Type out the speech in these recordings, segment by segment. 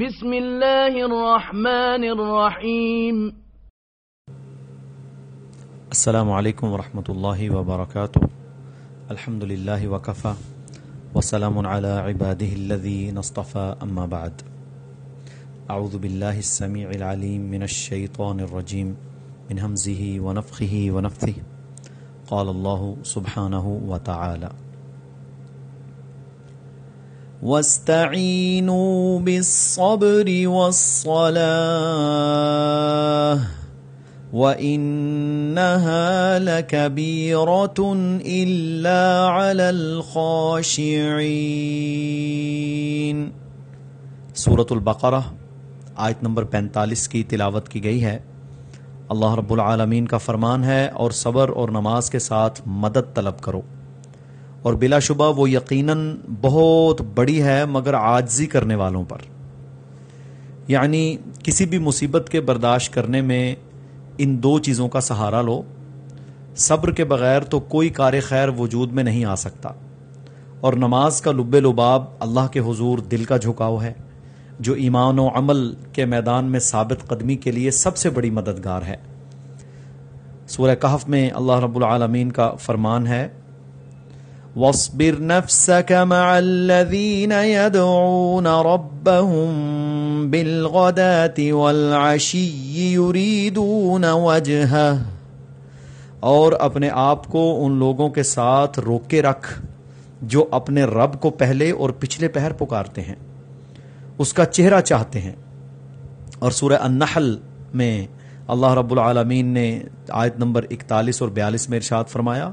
بسم الله الرحمن الرحيم السلام علیکم ورحمۃ اللہ وبرکاتہ۔ الحمد للہ وکفا۔ وسلام علی عباده الذین اصطفى اما بعد۔ اعوذ باللہ السمیع العلیم من الشیطان الرجیم۔ من همزه ونفخه ونفثه قال اللہ سبحانہ وتعالی واستعینوا بالصبر والصلاة وَإِنَّهَا لَكَبِيرَةٌ إِلَّا عَلَى الْخَاشِعِينَ سورة البقرہ، آیت نمبر پینتالیس کی تلاوت کی گئی ہے۔ اللہ رب العالمین کا فرمان ہے اور صبر اور نماز کے ساتھ مدد طلب کرو۔ اور بلا شبہ وہ یقیناً بہت بڑی ہے مگر عاجزی کرنے والوں پر۔ یعنی کسی بھی مصیبت کے برداشت کرنے میں ان دو چیزوں کا سہارا لو۔ صبر کے بغیر تو کوئی کار خیر وجود میں نہیں آ سکتا۔ اور نماز کا لب لباب اللہ کے حضور دل کا جھکاؤ ہے، جو ایمان و عمل کے میدان میں ثابت قدمی کے لیے سب سے بڑی مددگار ہے۔ سورہ کہف میں اللہ رب العالمین کا فرمان ہے واصبر نفسك مع الذين يدعون ربهم بالغداة والعشي يريدون وجهه اور اپنے آپ کو ان لوگوں کے ساتھ روک کے رکھ جو اپنے رب کو پہلے اور پچھلے پہر پکارتے ہیں، اس کا چہرہ چاہتے ہیں۔ اور سورہ النحل میں اللہ رب العالمین نے آیت نمبر اکتالیس اور بیالیس میں ارشاد فرمایا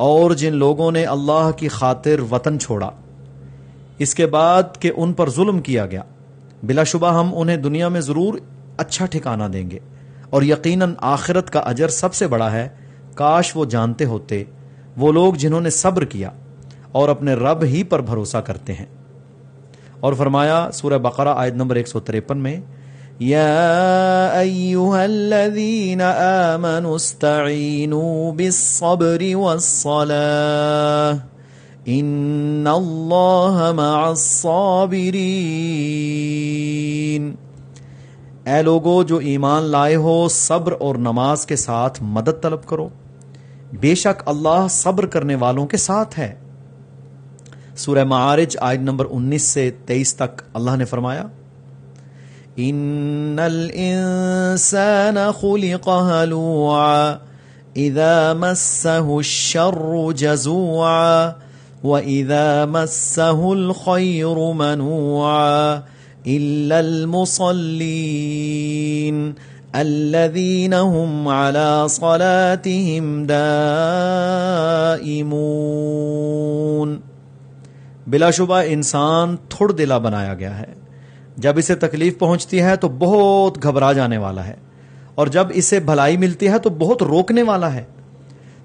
اور جن لوگوں نے اللہ کی خاطر وطن چھوڑا۔ اس کے بعد کہ ان پر ظلم کیا گیا۔ بلا شبہ ہم انہیں دنیا میں ضرور اچھا ٹھکانہ دیں گے۔ اور یقیناً آخرت کا اجر سب سے بڑا ہے۔ کاش وہ جانتے ہوتے۔ وہ لوگ جنہوں نے صبر کیا اور اپنے رب ہی پر بھروسہ کرتے ہیں۔ اور فرمایا سورہ بقرہ آیت نمبر 153 میں يا أيها الذين آمنوا استعينوا بالصبر والصلاة إن الله مع الصابرين اے لوگو، جو ایمان لائے ہو، صبر اور نماز کے ساتھ مدد طلب کرو۔ بے شک اللہ صبر کرنے والوں کے ساتھ ہے۔ سورہ معارج آیت نمبر انیس سے تیئیس تک اللہ نے فرمایا ان الانسان خلق هلوعا اذا مسه الشر جزوعا واذا مسه الخير منوعا الا المصلين الذين هم على صلاتهم دائمون بلا شبہ انسان تھوڑ دلا بنایا گیا ہے جب اسے تکلیف پہنچتی ہے تو بہت گھبرا جانے والا ہے اور جب اسے بھلائی ملتی ہے تو بہت روکنے والا ہے۔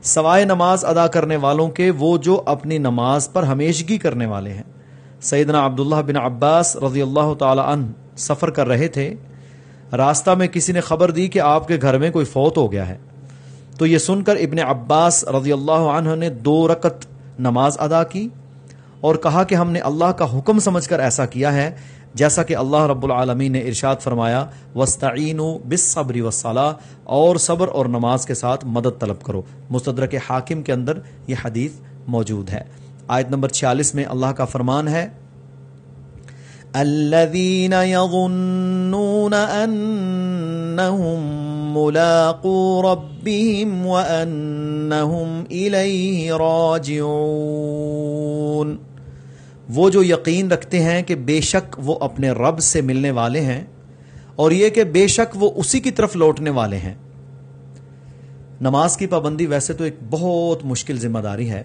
سوائے نماز ادا کرنے والوں کے وہ جو اپنی نماز پر ہمیشگی کرنے والے ہیں۔ سیدنا عبداللہ بن عباس رضی اللہ تعالی عنہ سفر کر رہے تھے۔ راستہ میں کسی نے خبر دی کہ آپ کے گھر میں کوئی فوت ہو گیا ہے۔ تو یہ سن کر ابن عباس رضی اللہ عنہ نے دو رکت نماز ادا کی اور کہا کہ ہم نے اللہ کا حکم سمجھ کر ایسا کیا ہے جیسا کہ اللہ رب العالمین نے ارشاد فرمایا وسطین بس صبری وسالہ اور صبر اور نماز کے ساتھ مدد طلب کرو۔ مستدرک حاکم کے اندر یہ حدیث موجود ہے۔ آیت نمبر چھیالیس میں اللہ کا فرمان ہے، الذين يظنون أنهم ملاقو ربهم وأنهم إليه راجعون وہ جو یقین رکھتے ہیں کہ بے شک وہ اپنے رب سے ملنے والے ہیں، اور یہ کہ بے شک وہ اسی کی طرف لوٹنے والے ہیں۔ نماز کی پابندی ویسے تو ایک بہت مشکل ذمہ داری ہے،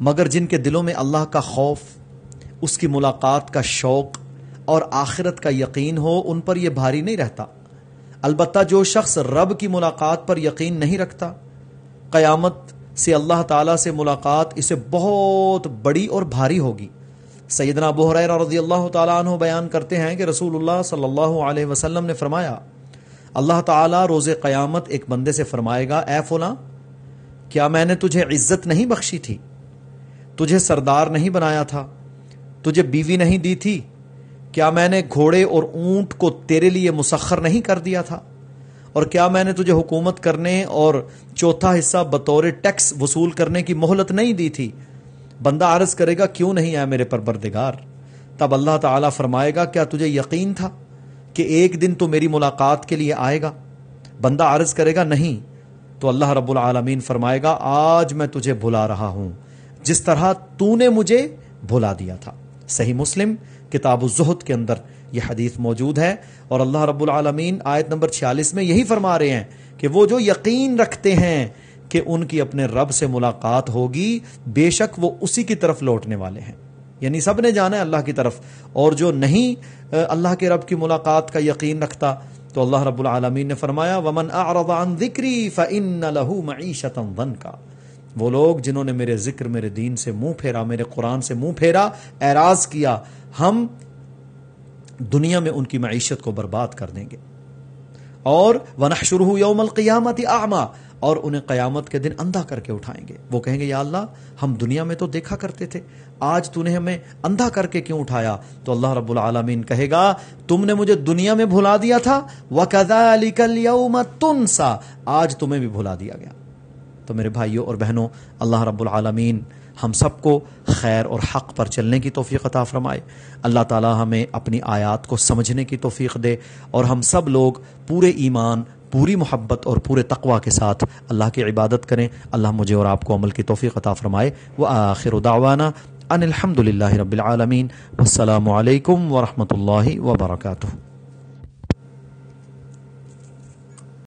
مگر جن کے دلوں میں اللہ کا خوف، اس کی ملاقات کا شوق، اور آخرت کا یقین ہو، ان پر یہ بھاری نہیں رہتا۔ البتہ جو شخص رب کی ملاقات پر یقین نہیں رکھتا، قیامت سے اللہ تعالی سے ملاقات اسے بہت بڑی اور بھاری ہوگی۔ سیدنا ابو حریرہ رضی اللہ تعالیٰ عنہ بیان کرتے ہیں کہ رسول اللہ صلی اللہ علیہ وسلم نے فرمایا، اللہ تعالیٰ روز قیامت ایک بندے سے فرمائے گا، اے فلاں، کیا میں نے تجھے عزت نہیں بخشی تھی؟ تجھے سردار نہیں بنایا تھا؟ تجھے بیوی نہیں دی تھی؟ کیا میں نے گھوڑے اور اونٹ کو تیرے لیے مسخر نہیں کر دیا تھا؟ اور کیا میں نے تجھے حکومت کرنے اور چوتھا حصہ بطور ٹیکس وصول کرنے کی مہلت نہیں دی تھی؟ بندہ عرض کرے گا، کیوں نہیں آیا میرے پروردگار؟ تب اللہ تعالیٰ فرمائے گا، کیا تجھے یقین تھا کہ ایک دن تو میری ملاقات کے لیے آئے گا؟ بندہ عرض کرے گا، نہیں. تو اللہ رب العالمین فرمائے گا، آج میں تجھے بھلا رہا ہوں، جس طرح تو نے مجھے بھلا دیا تھا۔ صحیح مسلم، کتاب الزہد کے اندر یہ حدیث موجود ہے۔ اور اللہ رب العالمین آیت نمبر 46 میں یہی فرما رہے ہیں کہ وہ جو یقین رکھتے ہیں کہ ان کی اپنے رب سے ملاقات ہوگی، بے شک وہ اسی کی طرف لوٹنے والے ہیں۔ یعنی سب نے جانا ہے اللہ کی طرف۔ اور جو نہیں اللہ کے رب کی ملاقات کا یقین رکھتا۔ تو اللہ رب العالمین نے فرمایا، ومن اعرض عن ذکری فان له معیشتا ضنکا وہ لوگ جنہوں نے میرے ذکر، میرے دین سے منہ پھیرا، میرے قرآن سے منہ پھیرا، اعراض کیا، ہم دنیا میں ان کی معیشت کو برباد کر دیں گے۔ اور ونحشرہ یوم القیامت اعما اور انہیں قیامت کے دن اندھا کر کے اٹھائیں گے۔ وہ کہیں گے، یا اللہ، ہم دنیا میں تو دیکھا کرتے تھے، آج تو نے ہمیں اندھا کر کے کیوں اٹھایا؟ تو اللہ رب العالمین کہے گا، تم نے مجھے دنیا میں بھلا دیا تھا، وَكَذَلِكَ الْيَوْمَ تُنْسَا، آج تمہیں بھی بھلا دیا گیا۔ تو میرے بھائیوں اور بہنوں، اللہ رب العالمین ہم سب کو خیر اور حق پر چلنے کی توفیق عطا فرمائے۔ اللہ تعالی ہمیں اپنی آیات کو سمجھنے کی توفیق دے اور ہم سب لوگ پورے ایمان پوری محبت اور پورے تقوا کے ساتھ اللہ کی عبادت کریں۔ اللہ مجھے اور آپ کو عمل کی توفیق عطا فرمائے۔ وہ آخر دعوانا ان الحمد للہ رب العالمین۔ السلام علیکم ورحمۃ اللہ وبرکاتہ۔